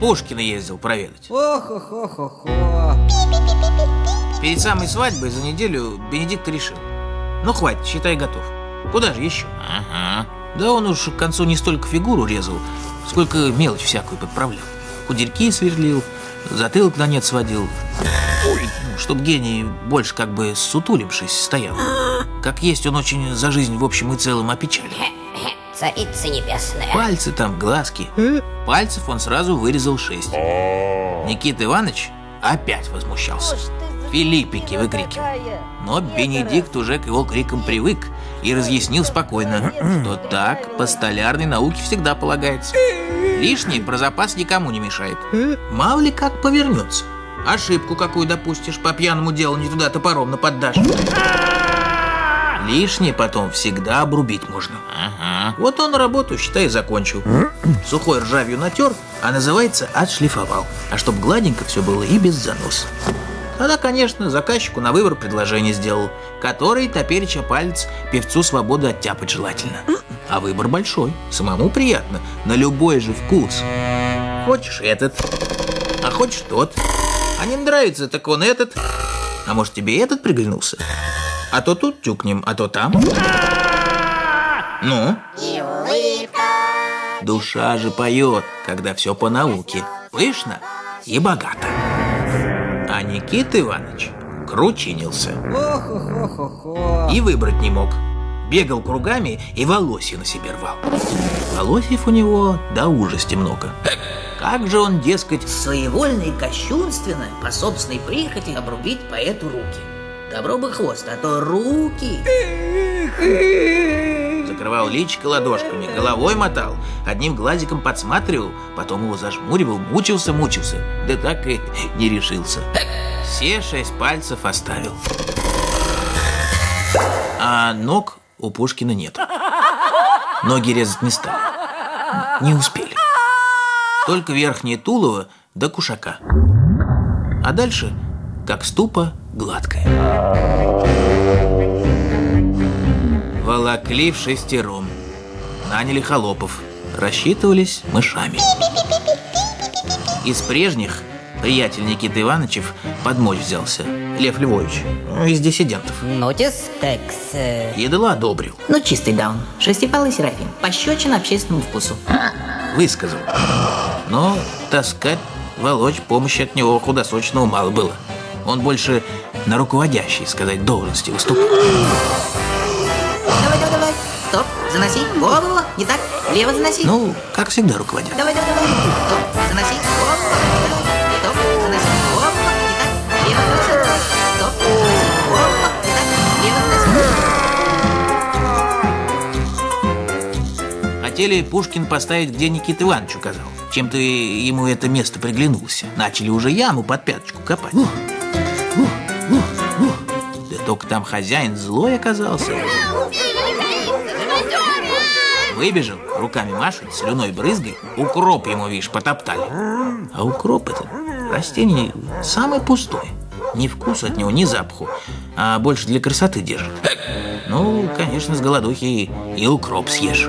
Пушкина ездил проведать. Ох-ох-ох-ох. Перед самой свадьбой за неделю Бенедикт решил. Ну хватит, считай готов. Куда же еще? Ага. Да он уж к концу не столько фигуру резал, сколько мелочь всякую подправлял. Кудельки сверлил, затылок на нет сводил. Ой, ну, чтоб гений больше как бы сутулившись стоял. Как есть он очень за жизнь в общем и целом опечален. Царица небесная. Пальцы там, глазки. Пальцев он сразу вырезал шесть. Никита Иванович опять возмущался. Филиппики выкрикивал. Но Бенедикт уже к его крикам привык и разъяснил спокойно, что так по столярной науке всегда полагается. Лишнее про запас никому не мешает. Мало ли как повернется. Ошибку какую допустишь, по пьяному делу не туда топором наподдашь. Лишнее потом всегда обрубить можно. Ага. Вот он работу, считай, закончил. Сухой ржавью натер, а называется отшлифовал. А чтоб гладенько все было и без занос. Тогда, конечно, заказчику на выбор предложение сделал, который топереча палец певцу свободы оттяпать желательно. А выбор большой, самому приятно, на любой же вкус. Хочешь этот, а хочешь тот. А не нравится, так он этот. А может тебе этот приглянулся? А то тут тюкнем, а то там. Ну? Душа же поет, когда все по науке. Пышно и богато. А Никита Иванович кручинился и выбрать не мог. Бегал кругами и волосья на себе рвал. Волосьев у него до ужасти много. Как же он, дескать, Своевольно и кощунственно по собственной прихоти обрубить поэту руки. Добро бы хвост, а то руки. закрывал личико ладошками, головой мотал, одним глазиком подсматривал, потом его зажмуривал, мучился, мучился, да так и не решился. Все шесть пальцев оставил. А ног у Пушкина нет. Ноги резать не стали. Не успели. Только верхнее тулово до кушака. А дальше, как ступа, гладкая. Волокли в шестером. Наняли холопов. Рассчитывались мышами. Из прежних приятель Никиты Ивановичев подмочь взялся. Лев Львович, ну, из диссидентов. Нотис, текс. Едва одобрил, Ну, чистый даун. Шестипалый Серафим. Пощечина общественному вкусу. высказал. Но таскать, волочь помощи от него худосочного мало было. Он больше на руководящей, сказать, должности выступал. Давай, давай, давай. Стоп, заноси голову. Не так, лево заноси. Ну, как всегда, руководя. Давай, давай, давай. Стоп, заноси голову. Стоп, заноси голову. Не так, лево заноси. Стоп, заноси голову. Не так, лево заноси. Хотели Пушкин поставить, где Никита Иванович указал. Чем-то ему это место приглянулось. Начали уже яму под пяточку копать. Да только там хозяин злой оказался. Выбежал, руками машет, слюной брызгай. Укроп ему, видишь, потоптали. А укроп это растение самое пустое. Ни вкус от него, ни запаху, а больше для красоты держит. Ну, конечно, с голодухи и укроп съешь.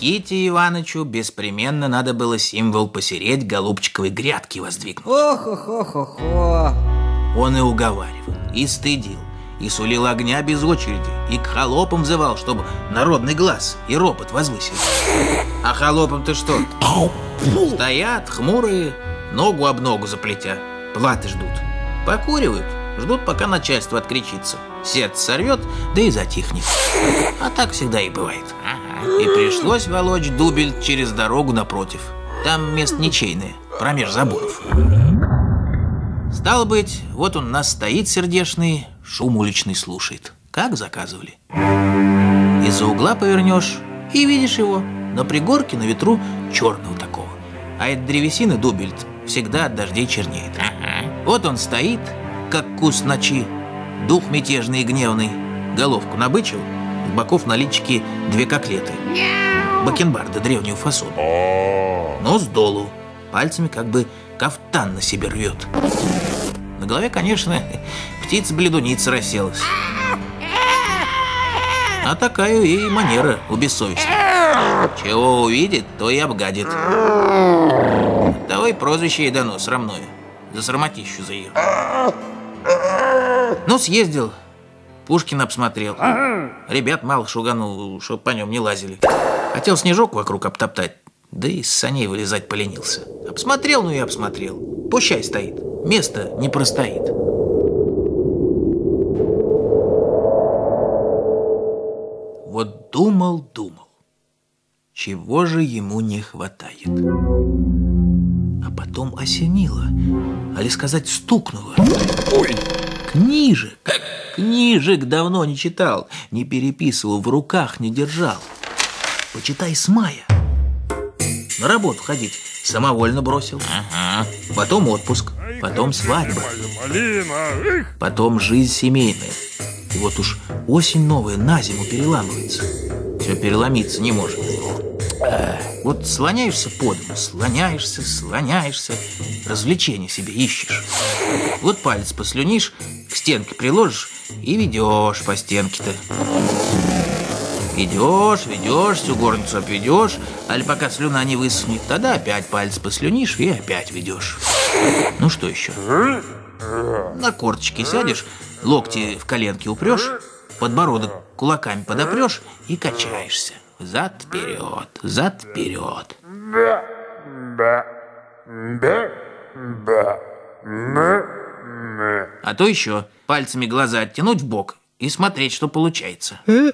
Никите Ивановичу беспременно надо было символ посереть голубчиковой грядки воздвигнуть. Ох-ох-ох-ох-ох. Он и уговаривал, и стыдил, и сулил огня без очереди, и к холопам взывал, чтобы народный глаз и ропот возвысил. А холопам-то что? Стоят хмурые, ногу об ногу заплетя, платы ждут. Покуривают, ждут, пока начальство откричится. Сердце сорвет, да и затихнет. А так всегда и бывает. И пришлось волочь дубель через дорогу напротив. Там место ничейное, промеж заборов. Стало быть, вот он нас стоит сердешный, шум уличный слушает. Как заказывали. Из-за угла повернешь и видишь его. На пригорке на ветру черного такого. А это древесина дубель всегда от дождей чернеет. Вот он стоит, как куст ночи, дух мятежный и гневный. Головку набычил, боков на личике две коклеты. Бакенбарда древнего фасона. Нос долу, пальцами как бы кафтан на себе рвет. На голове, конечно, птица-бледуница расселась. А такая и манера у бессовестного. Чего увидит, то и обгадит. Давай прозвище ей дано срамное. За срамотищу за ее. Ну, съездил. Пушкина обсмотрел. Ребят мало шуганул, чтоб по нем не лазили. Хотел снежок вокруг обтоптать, да и с саней вылезать поленился. Обсмотрел, ну и обсмотрел. Пущай стоит. Место не простоит. Вот думал, думал. Чего же ему не хватает? А потом осенило. Али сказать, стукнуло. Ой! Книжек. Книжек давно не читал, не переписывал, в руках не держал. Почитай с мая. На работу ходить самовольно бросил. Ага. Потом отпуск, потом свадьба. Потом жизнь семейная. И вот уж осень новая на зиму переламывается. Все переломиться не может. Вот слоняешься по дому, слоняешься, слоняешься, развлечения себе ищешь. Вот палец послюнишь, к стенке приложишь и ведешь по стенке-то. Ведешь, ведешь, всю горницу обведешь, аль пока слюна не высохнет, тогда опять палец послюнишь и опять ведешь. Ну что еще? На корточки сядешь, локти в коленки упрешь, подбородок кулаками подопрешь и качаешься. Зад-вперед, зад-вперед. А то еще пальцами глаза оттянуть в бок и смотреть, что получается.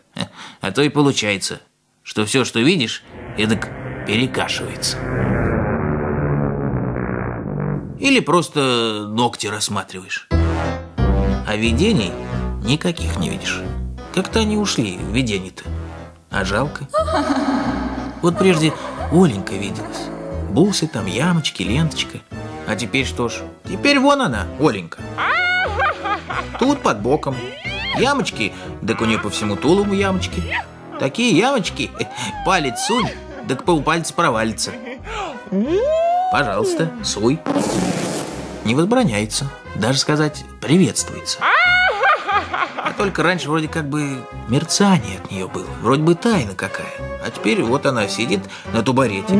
А то и получается, что все, что видишь, эдак перекашивается. Или просто ногти рассматриваешь. А видений никаких не видишь. Как-то они ушли, видения-то. А жалко. Вот прежде Оленька виделась. Бусы там, ямочки, ленточка. А теперь что ж? Теперь вон она, Оленька. Тут под боком. Ямочки, так у нее по всему тулову ямочки. Такие ямочки, палец сунь, так полпальца провалится. Пожалуйста, суй. Не возбраняется, даже сказать приветствуется. А только раньше вроде как бы мерцание от нее было, вроде бы тайна какая. А теперь вот она сидит на тубарете.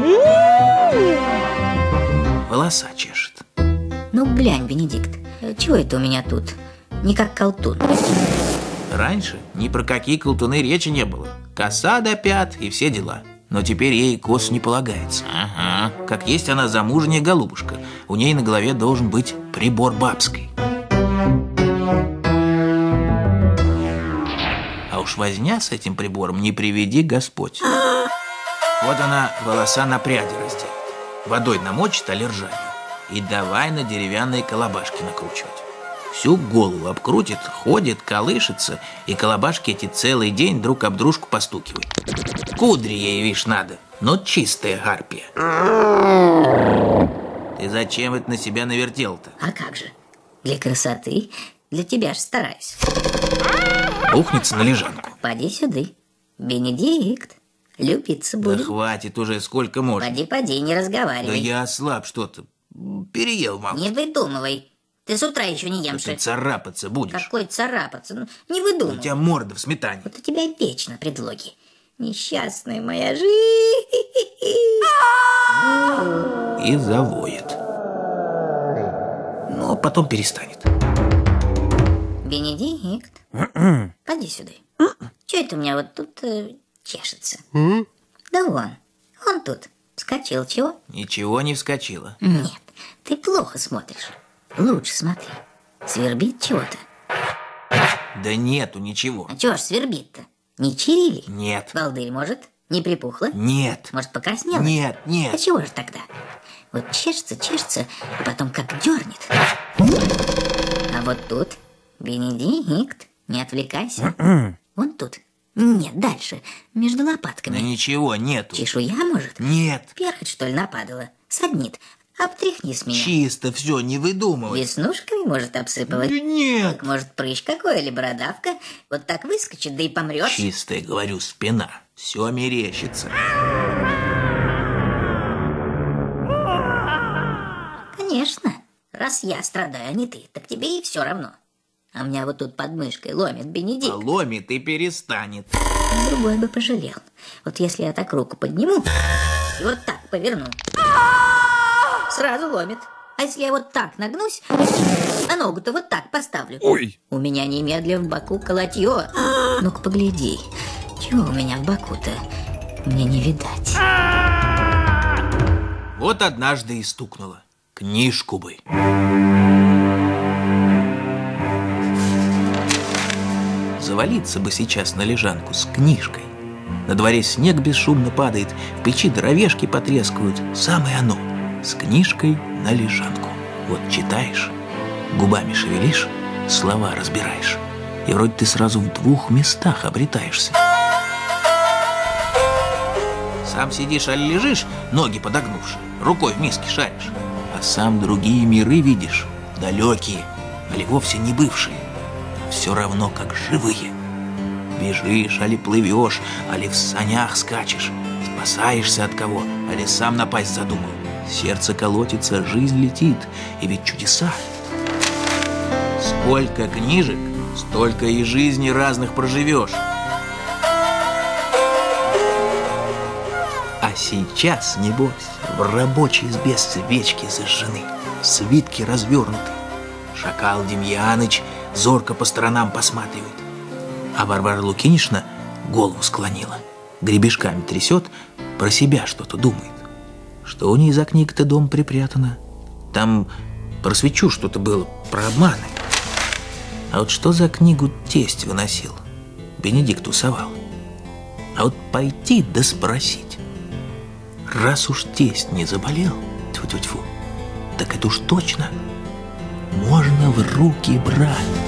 Волоса чешет. Ну, глянь, Бенедикт, чего это у меня тут? Не как колтун. Раньше ни про какие колтуны речи не было. Коса до пят и все дела. Но теперь ей кос не полагается. Ага. Как есть она замужняя голубушка. У ней на голове должен быть прибор бабский. А уж возня с этим прибором не приведи Господь. Вот она волоса на пряди растет. Водой намочит, а ржавью. И давай на деревянные колобашки накручивать. Всю голову обкрутит, ходит, колышется, и колобашки эти целый день друг об дружку постукивают. Кудри ей, видишь, надо, но чистая гарпия. Ты зачем это на себя навертел-то? А как же? Для красоты. Для тебя ж стараюсь. Бухнется на лежанку. Поди сюда. Бенедикт. Любиться Да будем. хватит уже, сколько можно. Поди, поди, не Да разговаривай. я ослаб что-то. Переел мало. Не выдумывай. Ты с утра еще не Ты емши. царапаться будешь. Какой царапаться? Ну, не У выдумывай. тебя морда в сметане. Вот у тебя вечно предлоги. Несчастная моя жизнь. И завоет. Но потом перестанет. Бенедикт, поди сюда. Че это у меня вот тут чешется? Да вон, он тут. Вскочил, чего? Ничего не вскочило. Нет, ты плохо смотришь. Лучше смотри. Свербит чего-то. Да нету ничего. А чего ж свербит-то? Не чирили? Нет. Балдырь, может? Не припухло? Нет. Может, покраснела? Нет, А нет. чего же тогда? Вот чешется, чешется, а потом как дернет. А вот тут, Бенедикт, не отвлекайся. Вон тут. Нет, дальше, между Да лопатками. ничего нету. Чешуя, может? Нет. Перхоть, что ли, нападала? Саднит. Обтряхни с меня. Чисто все, не выдумывай. Веснушками, может, обсыпалась? Да Нет. Так, может, прыщ какой или бородавка? Вот так выскочит, да и помрет. Чистая, говорю, спина. Все мерещится. Конечно. Раз я страдаю, а не ты, так тебе и все равно. А меня вот тут под мышкой ломит Бенедикт. Ломит и перестанет. Другой бы пожалел. Вот если я так руку подниму и вот так поверну, сразу ломит. А если я вот так нагнусь, а ногу-то вот так поставлю? Ой. У меня немедля в боку колотье. Ну-ка погляди, чего у меня в боку-то? Мне не видать. Вот однажды и стукнуло. Книжку бы. Завалиться бы сейчас на лежанку с книжкой. На дворе снег бесшумно падает, в печи дровешки потрескивают. Самое оно. С книжкой на лежанку. Вот читаешь, губами шевелишь, слова разбираешь. И вроде ты сразу в двух местах обретаешься. Сам сидишь, а лежишь, ноги подогнувши, рукой в миске шаришь. А сам другие миры видишь, далекие, али вовсе не бывшие. Все равно, как живые. Бежишь, али плывешь, али в санях скачешь. Спасаешься от кого, али сам напасть задумал. Сердце колотится, жизнь летит, и ведь чудеса. Сколько книжек, столько и жизней разных проживешь. А сейчас, небось, в рабочей избе свечки зажжены, свитки развернуты. Шакал Демьяныч зорко по сторонам посматривает. А Варвара Лукинишна голову склонила, гребешками трясет, про себя что-то думает. Что у ней за книга-то дом припрятано? Там про свечу что-то было, про обманы. А вот что за книгу тесть выносил? Бенедикт усовал. А вот пойти да спросить. Раз уж тесть не заболел, тьфу-тьфу-тьфу, так это уж точно можно в руки брать.